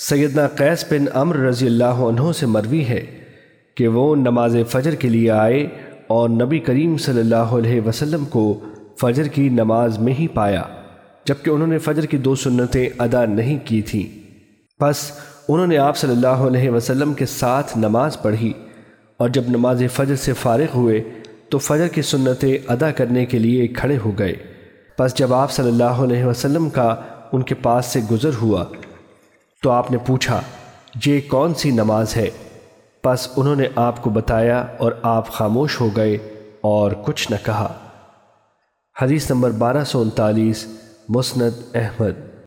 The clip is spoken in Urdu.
سیدنا قیس بن امر رضی اللہ عنہ سے مروی ہے کہ وہ نماز فجر کے لیے آئے اور نبی کریم صلی اللہ علیہ وسلم کو فجر کی نماز میں ہی پایا، جبکہ انہوں نے فجر کی دو سنتیں ادا نہیں کی تھیں۔ پس انہوں نے آپ صلی اللہ علیہ وسلم کے ساتھ نماز پڑھی اور جب نماز فجر سے فارغ ہوئے تو فجر کی سنتیں ادا کرنے کے لیے کھڑے ہو گئے۔ پس جب آپ صلی اللہ علیہ وسلم کا ان کے پاس سے گزر ہوا تو آپ نے پوچھا، یہ کون سی نماز ہے؟ پس انہوں نے آپ کو بتایا اور آپ خاموش ہو گئے اور کچھ نہ کہا۔ حدیث نمبر بارہ سو انتالیس، مسند احمد۔